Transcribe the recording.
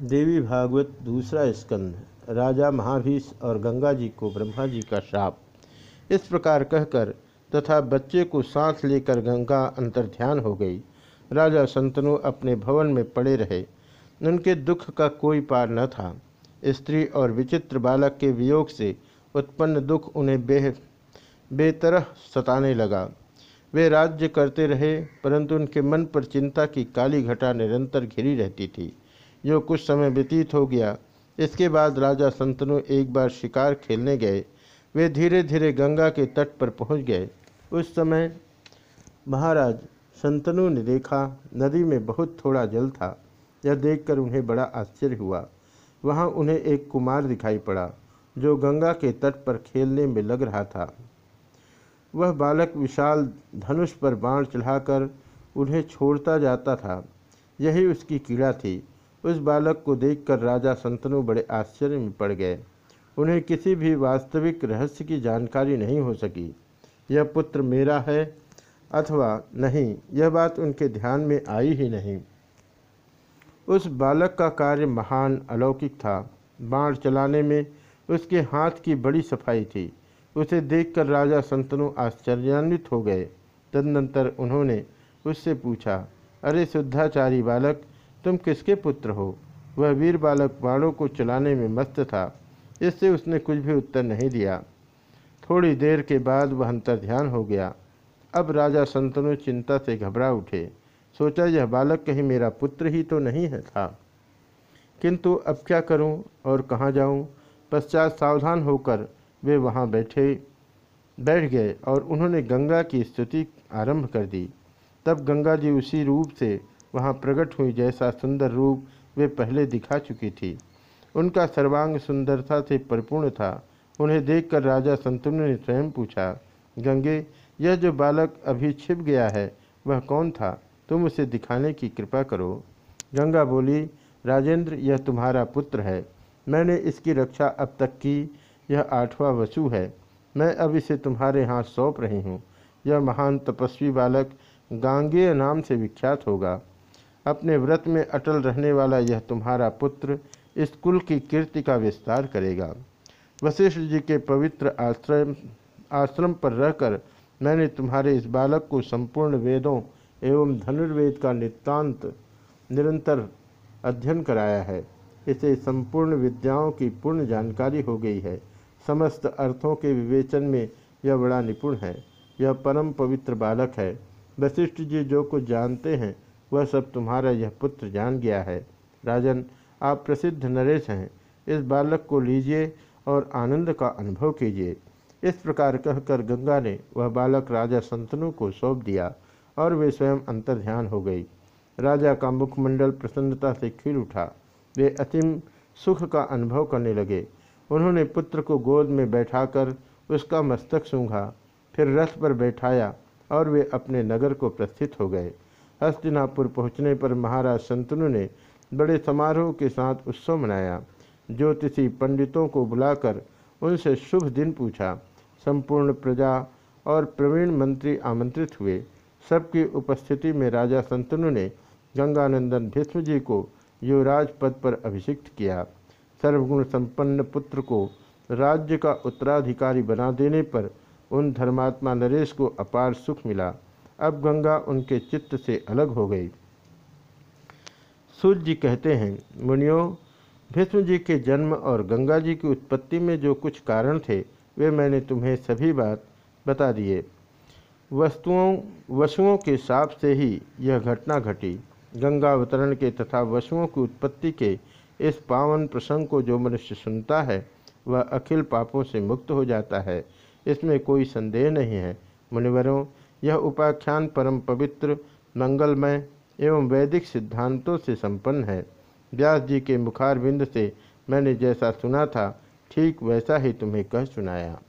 देवी भागवत दूसरा स्कंध राजा महाभीष और गंगा जी को ब्रह्मा जी का श्राप। इस प्रकार कहकर तथा बच्चे को सांस लेकर गंगा अंतर्ध्यान हो गई। राजा संतनु अपने भवन में पड़े रहे। उनके दुख का कोई पार न था। स्त्री और विचित्र बालक के वियोग से उत्पन्न दुख उन्हें बे बेतरह सताने लगा। वे राज्य करते रहे, परंतु उनके मन पर चिंता की काली घटा निरंतर घिरी रहती थी। जो कुछ समय व्यतीत हो गया। इसके बाद राजा संतनु एक बार शिकार खेलने गए। वे धीरे धीरे गंगा के तट पर पहुँच गए। उस समय महाराज संतनु ने देखा, नदी में बहुत थोड़ा जल था। यह देखकर उन्हें बड़ा आश्चर्य हुआ। वहाँ उन्हें एक कुमार दिखाई पड़ा, जो गंगा के तट पर खेलने में लग रहा था। वह बालक विशाल धनुष पर बाण चढ़ाकर उन्हें छोड़ता जाता था। यही उसकी कीड़ा थी। उस बालक को देखकर राजा संतनु बड़े आश्चर्य में पड़ गए। उन्हें किसी भी वास्तविक रहस्य की जानकारी नहीं हो सकी। यह पुत्र मेरा है अथवा नहीं, यह बात उनके ध्यान में आई ही नहीं। उस बालक का कार्य महान अलौकिक था। बाण चलाने में उसके हाथ की बड़ी सफ़ाई थी। उसे देखकर राजा संतनु आश्चर्यान्वित हो गए। तदनंतर उन्होंने उससे पूछा, अरे शुद्धाचारी बालक तुम किसके पुत्र हो? वह वीर बालक बाणों को चलाने में मस्त था, इससे उसने कुछ भी उत्तर नहीं दिया। थोड़ी देर के बाद वह अंतर ध्यान हो गया। अब राजा संतनु चिंता से घबरा उठे। सोचा, यह बालक कहीं मेरा पुत्र ही तो नहीं है, था। किंतु अब क्या करूँ और कहाँ जाऊँ? पश्चात सावधान होकर वे वहाँ बैठे, बैठ गए और उन्होंने गंगा की स्तुति आरंभ कर दी। तब गंगा जी उसी रूप से वहाँ प्रकट हुई जैसा सुंदर रूप वे पहले दिखा चुकी थी। उनका सर्वांग सुंदरता से परिपूर्ण था। उन्हें देखकर राजा संतनु ने स्वयं पूछा, गंगे, यह जो बालक अभी छिप गया है, वह कौन था? तुम उसे दिखाने की कृपा करो। गंगा बोली, राजेंद्र, यह तुम्हारा पुत्र है। मैंने इसकी रक्षा अब तक की। यह आठवां वसु है। मैं अब इसे तुम्हारे हाथ सौंप रही हूँ। यह महान तपस्वी बालक गांगेय नाम से विख्यात होगा। अपने व्रत में अटल रहने वाला यह तुम्हारा पुत्र इस कुल की कीर्ति का विस्तार करेगा। वशिष्ठ जी के पवित्र आश्रम आश्रम पर रहकर मैंने तुम्हारे इस बालक को संपूर्ण वेदों एवं धनुर्वेद का नितांत, निरंतर अध्ययन कराया है। इसे संपूर्ण विद्याओं की पूर्ण जानकारी हो गई है। समस्त अर्थों के विवेचन में यह बड़ा निपुण है। यह परम पवित्र बालक है। वशिष्ठ जी जो कुछ जानते हैं वह सब तुम्हारा यह पुत्र जान गया है। राजन, आप प्रसिद्ध नरेश हैं। इस बालक को लीजिए और आनंद का अनुभव कीजिए। इस प्रकार कहकर गंगा ने वह बालक राजा संतनु को सौंप दिया और वे स्वयं अंतर ध्यान हो गई। राजा का मुखमंडल प्रसन्नता से खिल उठा। वे अतिम सुख का अनुभव करने लगे। उन्होंने पुत्र को गोद में बैठाकर उसका मस्तक सूंघा, फिर रथ पर बैठाया और वे अपने नगर को प्रस्थित हो गए। हस्तिनापुर पहुँचने पर महाराज संतनु ने बड़े समारोह के साथ उत्सव मनाया। ज्योतिषी पंडितों को बुलाकर उनसे शुभ दिन पूछा। संपूर्ण प्रजा और प्रवीण मंत्री आमंत्रित हुए। सबकी उपस्थिति में राजा संतनु ने गंगानंदन भीष्म जी को युवराज पद पर अभिषिक्त किया। सर्वगुण संपन्न पुत्र को राज्य का उत्तराधिकारी बना देने पर उन धर्मात्मा नरेश को अपार सुख मिला। अब गंगा उनके चित्त से अलग हो गई। सूर्य जी कहते हैं, मुनियों, भीष्म जी के जन्म और गंगा जी की उत्पत्ति में जो कुछ कारण थे, वे मैंने तुम्हें सभी बात बता दिए। वस्तुओं, वशुओं के साप से ही यह घटना घटी। गंगा अवतरण के तथा वशुओं की उत्पत्ति के इस पावन प्रसंग को जो मनुष्य सुनता है, वह अखिल पापों से मुक्त हो जाता है। इसमें कोई संदेह नहीं है। मुनिवरों यह उपाख्यान परम पवित्र, मंगलमय एवं वैदिक सिद्धांतों से संपन्न है। व्यास जी के मुखारविंद से मैंने जैसा सुना था, ठीक वैसा ही तुम्हें कह सुनाया।